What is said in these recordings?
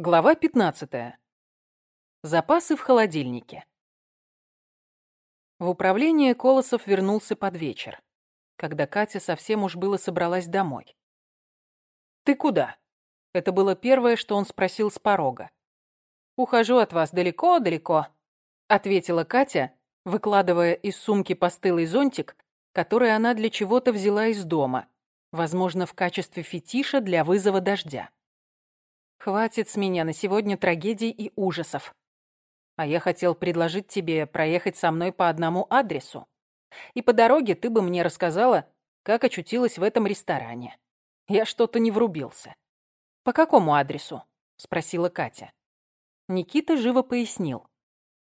Глава 15. Запасы в холодильнике. В управление Колосов вернулся под вечер, когда Катя совсем уж было собралась домой. «Ты куда?» Это было первое, что он спросил с порога. «Ухожу от вас далеко-далеко», — ответила Катя, выкладывая из сумки постылый зонтик, который она для чего-то взяла из дома, возможно, в качестве фетиша для вызова дождя. Хватит с меня на сегодня трагедий и ужасов. А я хотел предложить тебе проехать со мной по одному адресу. И по дороге ты бы мне рассказала, как очутилась в этом ресторане. Я что-то не врубился. По какому адресу? Спросила Катя. Никита живо пояснил.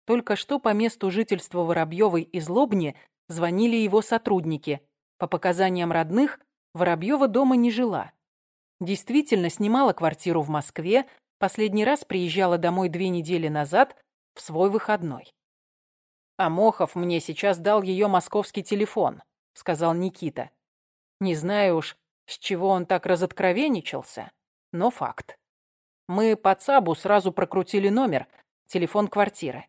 Только что по месту жительства Воробьевой из Лобни звонили его сотрудники. По показаниям родных, Воробьева дома не жила. Действительно снимала квартиру в Москве, последний раз приезжала домой две недели назад в свой выходной. «А Мохов мне сейчас дал ее московский телефон», — сказал Никита. «Не знаю уж, с чего он так разоткровенничался, но факт. Мы по ЦАБу сразу прокрутили номер, телефон квартиры.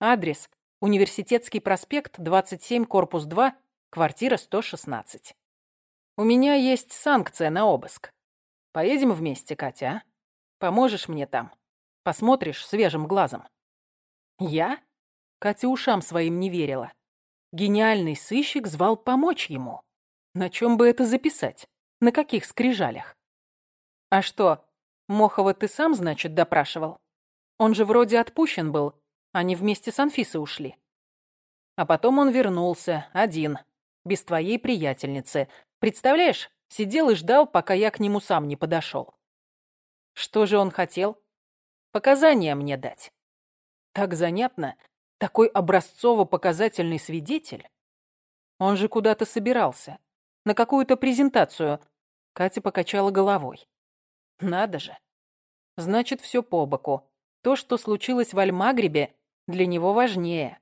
Адрес — Университетский проспект, 27, корпус 2, квартира 116. У меня есть санкция на обыск. Поедем вместе, Катя, а? Поможешь мне там? Посмотришь свежим глазом». «Я?» Катя ушам своим не верила. Гениальный сыщик звал помочь ему. На чем бы это записать? На каких скрижалях? А что, Мохова ты сам, значит, допрашивал? Он же вроде отпущен был, они вместе с Анфисой ушли. А потом он вернулся, один, без твоей приятельницы. Представляешь, Сидел и ждал, пока я к нему сам не подошел. Что же он хотел? Показания мне дать. Так занятно. Такой образцово-показательный свидетель. Он же куда-то собирался. На какую-то презентацию. Катя покачала головой. Надо же. Значит, все по боку. То, что случилось в Альмагребе, для него важнее.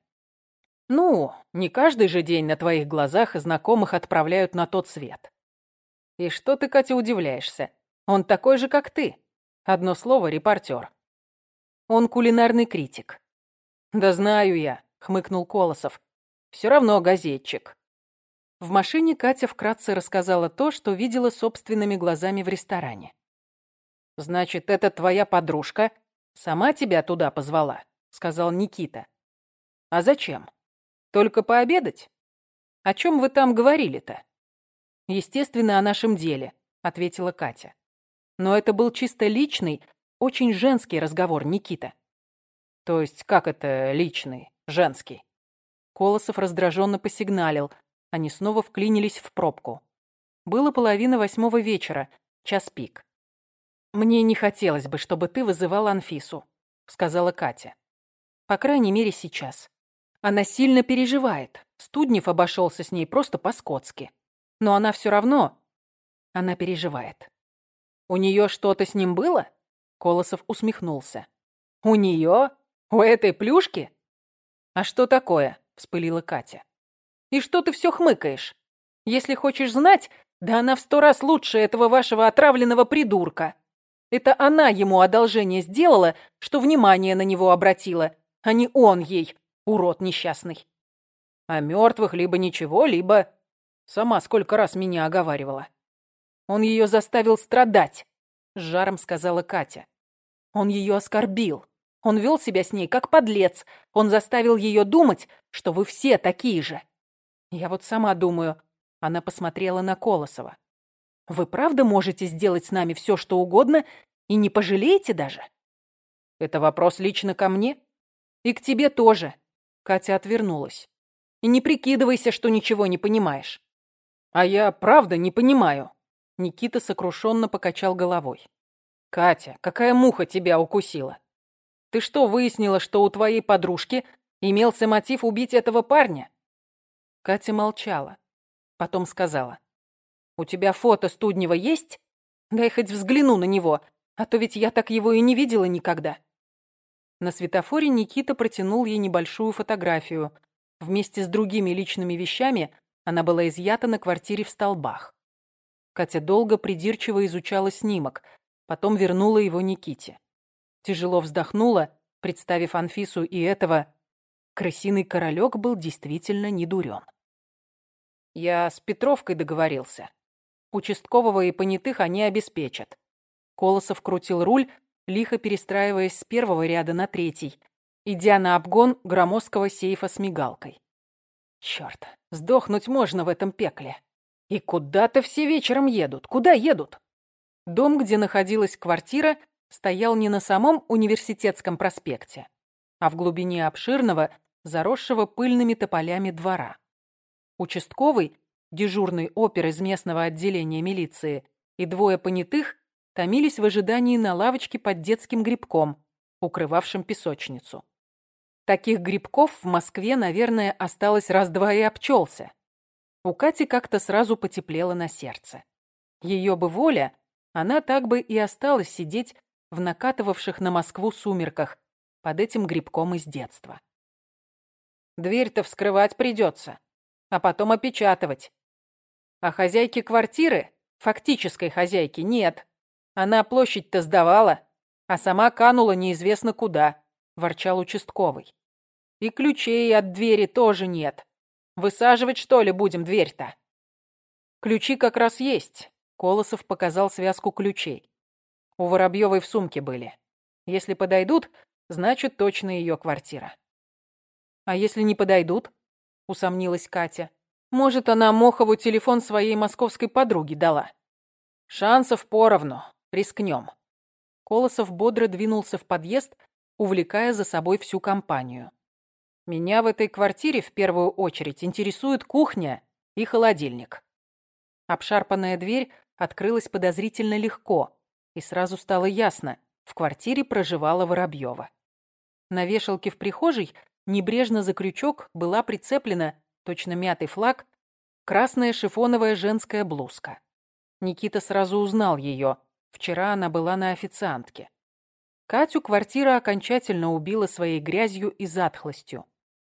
Ну, не каждый же день на твоих глазах знакомых отправляют на тот свет. И что ты, Катя, удивляешься? Он такой же, как ты. Одно слово — репортер. Он кулинарный критик. Да знаю я, хмыкнул Колосов. Все равно газетчик. В машине Катя вкратце рассказала то, что видела собственными глазами в ресторане. «Значит, это твоя подружка сама тебя туда позвала?» — сказал Никита. «А зачем? Только пообедать? О чем вы там говорили-то?» «Естественно, о нашем деле», — ответила Катя. «Но это был чисто личный, очень женский разговор, Никита». «То есть как это личный, женский?» Колосов раздраженно посигналил. Они снова вклинились в пробку. Было половина восьмого вечера, час пик. «Мне не хотелось бы, чтобы ты вызывал Анфису», — сказала Катя. «По крайней мере, сейчас. Она сильно переживает. Студнев обошелся с ней просто по-скотски но она все равно... Она переживает. «У нее что-то с ним было?» Колосов усмехнулся. «У нее? У этой плюшки?» «А что такое?» — вспылила Катя. «И что ты все хмыкаешь? Если хочешь знать, да она в сто раз лучше этого вашего отравленного придурка. Это она ему одолжение сделала, что внимание на него обратила, а не он ей, урод несчастный. А мертвых либо ничего, либо Сама сколько раз меня оговаривала. Он ее заставил страдать, с жаром сказала Катя. Он ее оскорбил. Он вел себя с ней как подлец. Он заставил ее думать, что вы все такие же. Я вот сама думаю, она посмотрела на Колосова. Вы правда можете сделать с нами все, что угодно, и не пожалеете даже? Это вопрос лично ко мне? И к тебе тоже. Катя отвернулась. И не прикидывайся, что ничего не понимаешь. «А я правда не понимаю». Никита сокрушенно покачал головой. «Катя, какая муха тебя укусила? Ты что, выяснила, что у твоей подружки имелся мотив убить этого парня?» Катя молчала. Потом сказала. «У тебя фото Студнева есть? Дай хоть взгляну на него, а то ведь я так его и не видела никогда». На светофоре Никита протянул ей небольшую фотографию. Вместе с другими личными вещами она была изъята на квартире в столбах. Катя долго придирчиво изучала снимок, потом вернула его Никите. Тяжело вздохнула, представив Анфису и этого. Крысиный королек был действительно недурен. Я с Петровкой договорился. Участкового и понятых они обеспечат. Колосов крутил руль, лихо перестраиваясь с первого ряда на третий, идя на обгон громоздкого сейфа с мигалкой. Черт, сдохнуть можно в этом пекле. И куда-то все вечером едут. Куда едут? Дом, где находилась квартира, стоял не на самом университетском проспекте, а в глубине обширного, заросшего пыльными тополями двора. Участковый, дежурный опер из местного отделения милиции и двое понятых томились в ожидании на лавочке под детским грибком, укрывавшим песочницу. Таких грибков в Москве, наверное, осталось раз-два и обчелся. У Кати как-то сразу потеплело на сердце. Ее бы воля, она так бы и осталась сидеть в накатывавших на Москву сумерках под этим грибком из детства. Дверь-то вскрывать придется, а потом опечатывать. А хозяйки квартиры, фактической хозяйки, нет. Она площадь-то сдавала, а сама канула неизвестно куда, ворчал участковый. И ключей от двери тоже нет. Высаживать, что ли, будем дверь-то? Ключи как раз есть. Колосов показал связку ключей. У Воробьевой в сумке были. Если подойдут, значит, точно ее квартира. А если не подойдут? Усомнилась Катя. Может, она Мохову телефон своей московской подруге дала. Шансов поровну. Рискнем. Колосов бодро двинулся в подъезд, увлекая за собой всю компанию. Меня в этой квартире в первую очередь интересует кухня и холодильник. Обшарпанная дверь открылась подозрительно легко, и сразу стало ясно, в квартире проживала Воробьева. На вешалке в прихожей небрежно за крючок была прицеплена, точно мятый флаг, красная шифоновая женская блузка. Никита сразу узнал ее. Вчера она была на официантке. Катю квартира окончательно убила своей грязью и затхлостью.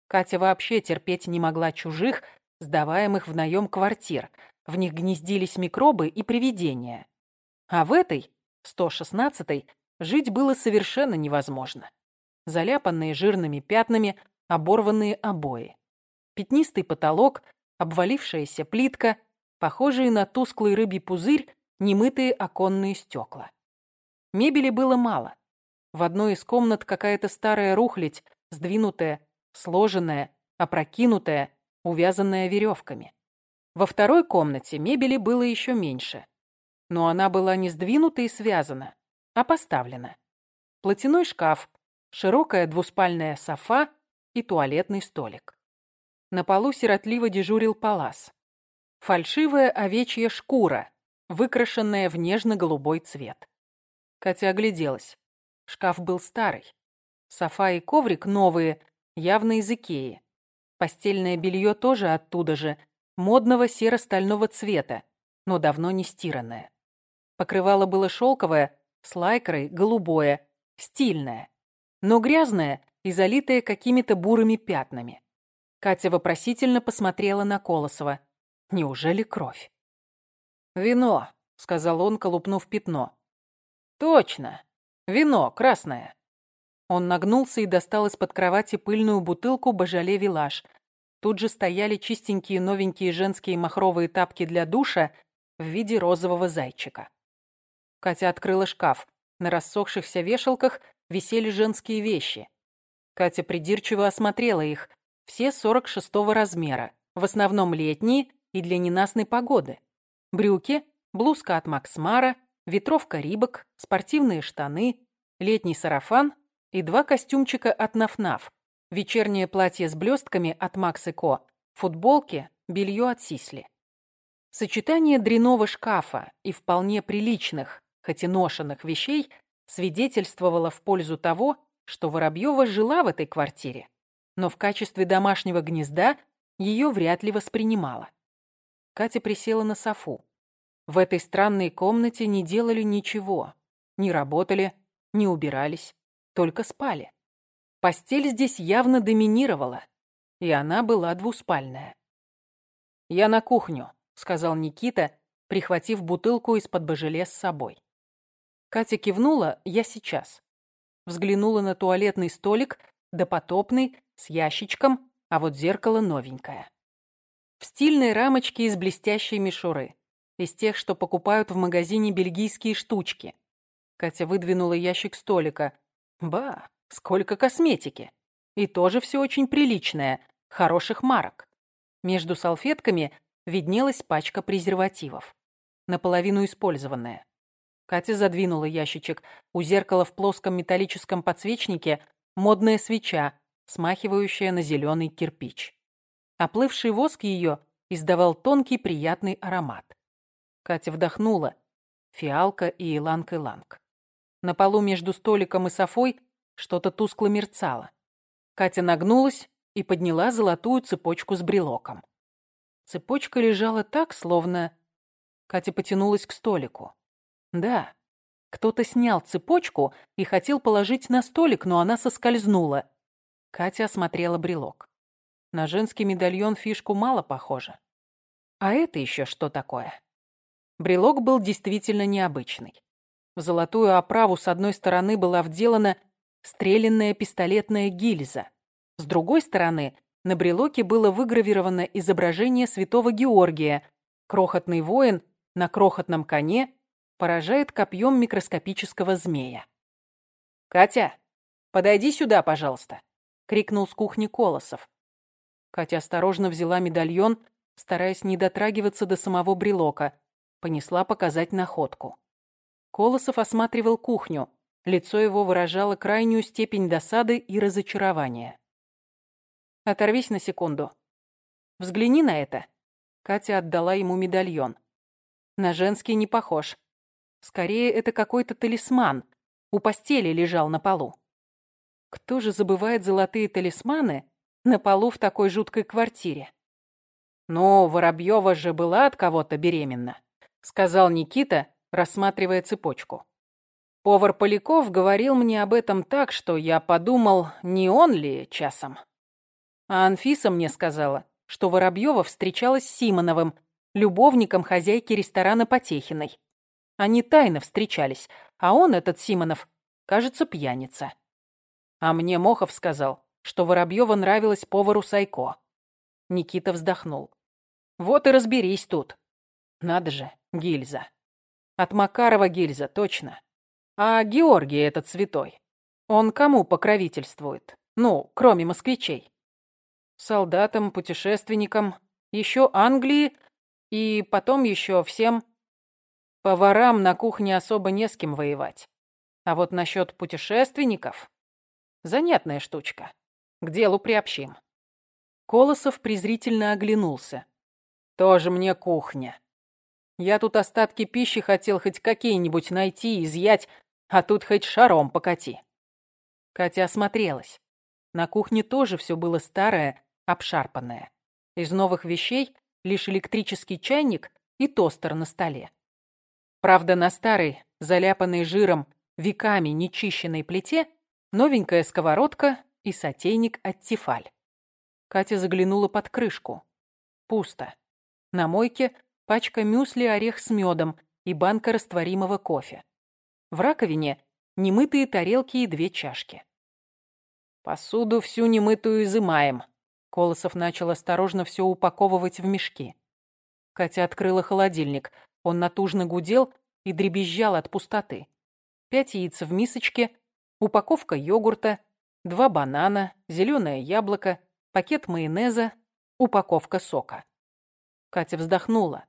Катя вообще терпеть не могла чужих, сдаваемых в наем квартир. В них гнездились микробы и привидения. А в этой, 116-й, жить было совершенно невозможно. Заляпанные жирными пятнами, оборванные обои. Пятнистый потолок, обвалившаяся плитка, похожие на тусклый рыбий пузырь, немытые оконные стекла. Мебели было мало. В одной из комнат какая-то старая рухлядь, сдвинутая, сложенная, опрокинутая, увязанная веревками. Во второй комнате мебели было еще меньше. Но она была не сдвинута и связана, а поставлена. Платяной шкаф, широкая двуспальная софа и туалетный столик. На полу сиротливо дежурил палас. Фальшивая овечья шкура, выкрашенная в нежно-голубой цвет. Катя огляделась. Шкаф был старый. Софа и коврик новые, явно из Икеи. Постельное белье тоже оттуда же, модного серо-стального цвета, но давно не стиранное. Покрывало было шелковое, с лайкрой, голубое, стильное, но грязное и залитое какими-то бурыми пятнами. Катя вопросительно посмотрела на Колосова. Неужели кровь? «Вино», — сказал он, колупнув пятно. «Точно. Вино, красное. Он нагнулся и достал из-под кровати пыльную бутылку «Божале Вилаж». Тут же стояли чистенькие новенькие женские махровые тапки для душа в виде розового зайчика. Катя открыла шкаф. На рассохшихся вешалках висели женские вещи. Катя придирчиво осмотрела их. Все 46-го размера, в основном летние и для ненастной погоды. Брюки, блузка от Макс Мара, ветровка Рибок, спортивные штаны, летний сарафан и два костюмчика от Нафнаф, вечернее платье с блестками от Макс Ко, футболки, белье от Сисли. Сочетание дряного шкафа и вполне приличных, хоть и ношенных вещей свидетельствовало в пользу того, что Воробьева жила в этой квартире, но в качестве домашнего гнезда ее вряд ли воспринимала. Катя присела на софу. В этой странной комнате не делали ничего, не работали, не убирались только спали. Постель здесь явно доминировала, и она была двуспальная. «Я на кухню», — сказал Никита, прихватив бутылку из-под божеле с собой. Катя кивнула «я сейчас». Взглянула на туалетный столик, допотопный, с ящичком, а вот зеркало новенькое. В стильной рамочке из блестящей мишуры. Из тех, что покупают в магазине бельгийские штучки. Катя выдвинула ящик столика. Ба, сколько косметики. И тоже все очень приличное, хороших марок. Между салфетками виднелась пачка презервативов. Наполовину использованная. Катя задвинула ящичек. У зеркала в плоском металлическом подсвечнике модная свеча, смахивающая на зеленый кирпич. Оплывший воск ее издавал тонкий приятный аромат. Катя вдохнула. Фиалка и иланг-иланг. На полу между столиком и софой что-то тускло мерцало. Катя нагнулась и подняла золотую цепочку с брелоком. Цепочка лежала так, словно... Катя потянулась к столику. Да, кто-то снял цепочку и хотел положить на столик, но она соскользнула. Катя осмотрела брелок. На женский медальон фишку мало похоже. А это еще что такое? Брелок был действительно необычный. В золотую оправу с одной стороны была вделана стрелянная пистолетная гильза. С другой стороны на брелоке было выгравировано изображение святого Георгия. Крохотный воин на крохотном коне поражает копьем микроскопического змея. «Катя, подойди сюда, пожалуйста», — крикнул с кухни Колосов. Катя осторожно взяла медальон, стараясь не дотрагиваться до самого брелока, понесла показать находку. Колосов осматривал кухню. Лицо его выражало крайнюю степень досады и разочарования. «Оторвись на секунду. Взгляни на это». Катя отдала ему медальон. На женский не похож. Скорее, это какой-то талисман. У постели лежал на полу. Кто же забывает золотые талисманы на полу в такой жуткой квартире? «Ну, Воробьева же была от кого-то беременна», — сказал Никита, рассматривая цепочку. Повар Поляков говорил мне об этом так, что я подумал, не он ли часом. А Анфиса мне сказала, что Воробьева встречалась с Симоновым, любовником хозяйки ресторана Потехиной. Они тайно встречались, а он, этот Симонов, кажется, пьяница. А мне Мохов сказал, что Воробьева нравилась повару Сайко. Никита вздохнул. Вот и разберись тут. Надо же, гильза. От Макарова гильза, точно. А Георгий этот святой, он кому покровительствует? Ну, кроме москвичей. Солдатам, путешественникам, еще Англии и потом еще всем Поварам на кухне особо не с кем воевать. А вот насчет путешественников... Занятная штучка. К делу приобщим. Колосов презрительно оглянулся. Тоже мне кухня. Я тут остатки пищи хотел хоть какие-нибудь найти, изъять, а тут хоть шаром покати. Катя осмотрелась. На кухне тоже все было старое, обшарпанное. Из новых вещей лишь электрический чайник и тостер на столе. Правда, на старой, заляпанной жиром, веками нечищенной плите новенькая сковородка и сотейник от тефаль. Катя заглянула под крышку. Пусто. На мойке пачка мюсли орех с медом и банка растворимого кофе. В раковине немытые тарелки и две чашки. «Посуду всю немытую изымаем», — Колосов начал осторожно все упаковывать в мешки. Катя открыла холодильник — он натужно гудел и дребезжал от пустоты. Пять яиц в мисочке, упаковка йогурта, два банана, зеленое яблоко, пакет майонеза, упаковка сока. Катя вздохнула.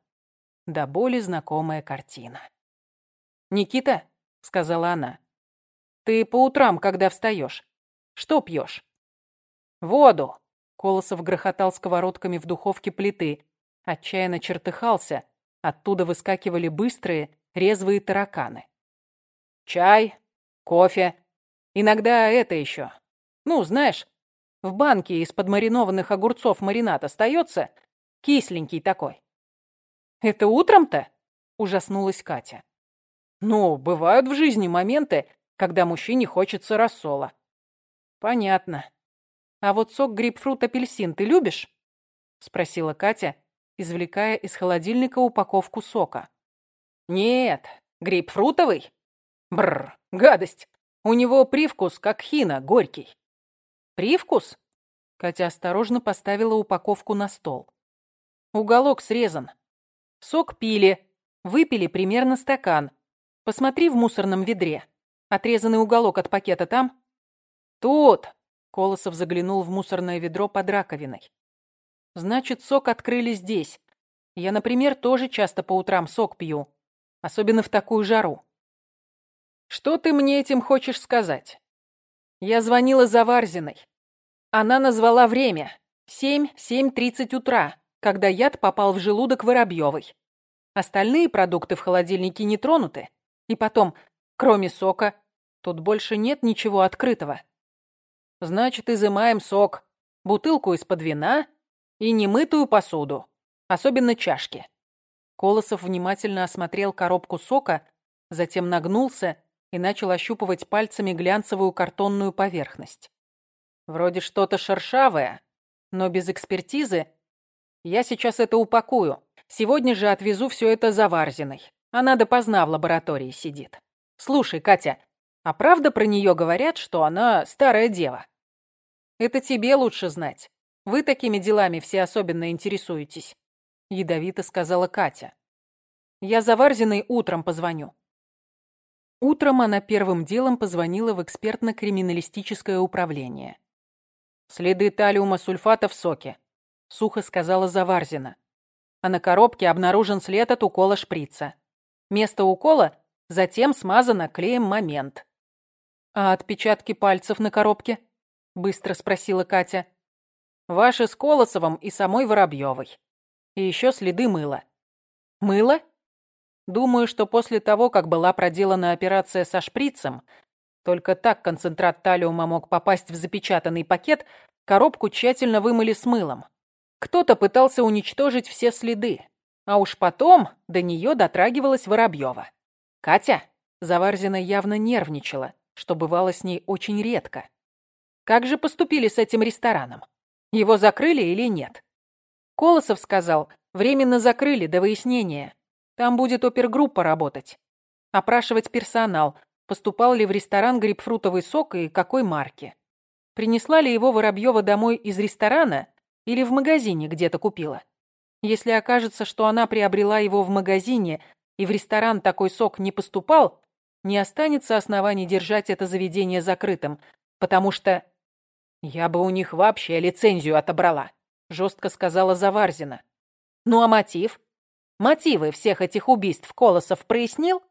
До боли знакомая картина. «Никита», — сказала она, — «ты по утрам, когда встаешь, что пьешь?» «Воду», — Колосов грохотал сковородками в духовке плиты, отчаянно чертыхался, Оттуда выскакивали быстрые, резвые тараканы. Чай, кофе, иногда это еще. Ну, знаешь, в банке из-под маринованных огурцов маринад остается, кисленький такой. Это утром-то? Ужаснулась Катя. Ну, бывают в жизни моменты, когда мужчине хочется рассола. Понятно. А вот сок грейпфрут-апельсин ты любишь? Спросила Катя, извлекая из холодильника упаковку сока. «Нет, грейпфрутовый? Бррр, гадость. У него привкус, как хина, горький. Привкус? Катя осторожно поставила упаковку на стол. Уголок срезан. Сок пили. Выпили примерно стакан. Посмотри в мусорном ведре. Отрезанный уголок от пакета там? Тут. Колосов заглянул в мусорное ведро под раковиной. Значит, сок открыли здесь. Я, например, тоже часто по утрам сок пью. Особенно в такую жару. Что ты мне этим хочешь сказать? Я звонила за Варзиной. Она назвала время. Семь-семь тридцать утра, когда яд попал в желудок Воробьевой. Остальные продукты в холодильнике не тронуты. И потом, кроме сока, тут больше нет ничего открытого. Значит, изымаем сок, бутылку из-под вина и немытую посуду, особенно чашки. Колосов внимательно осмотрел коробку сока, затем нагнулся и начал ощупывать пальцами глянцевую картонную поверхность. Вроде что-то шершавое, но без экспертизы. Я сейчас это упакую. Сегодня же отвезу все это за Варзиной. Она допоздна в лаборатории сидит. Слушай, Катя, а правда про нее говорят, что она старая дева? Это тебе лучше знать. Вы такими делами все особенно интересуетесь. Ядовито сказала Катя. Я за Варзиной утром позвоню. Утром она первым делом позвонила в экспертно-криминалистическое управление. «Следы талиума сульфата в соке», — сухо сказала Заварзина. А на коробке обнаружен след от укола шприца. Место укола затем смазано клеем «Момент». «А отпечатки пальцев на коробке?» — быстро спросила Катя. «Ваши с Колосовым и самой Воробьевой. И еще следы мыла». «Мыло?» Думаю, что после того, как была проделана операция со шприцем, только так концентрат талиума мог попасть в запечатанный пакет, коробку тщательно вымыли с мылом. Кто-то пытался уничтожить все следы, а уж потом до нее дотрагивалась Воробьева. Катя, Заварзина явно нервничала, что бывало с ней очень редко. Как же поступили с этим рестораном? Его закрыли или нет? Колосов сказал, временно закрыли до выяснения. Там будет опергруппа работать. Опрашивать персонал, поступал ли в ресторан грейпфрутовый сок и какой марки. Принесла ли его Воробьева домой из ресторана или в магазине где-то купила. Если окажется, что она приобрела его в магазине и в ресторан такой сок не поступал, не останется оснований держать это заведение закрытым, потому что... «Я бы у них вообще лицензию отобрала», — жестко сказала Заварзина. «Ну а мотив? Мотивы всех этих убийств Колосов прояснил?»